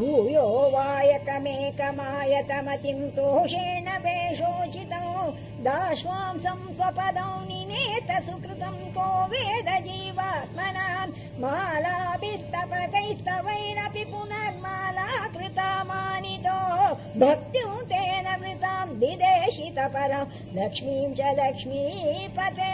भूयो वायकमेकमायतमतिम् तोषेण वेषोचितौ दाश्वांसम् स्वपदौ निनेत सुकृतम् को वेद जीवात्मनाम् मालाभिस्तपकैस्तवैरपि पुनर्माला कृता मानितो भक्त्युं तेन मृताम् विदेशित परम् च लक्ष्मीपते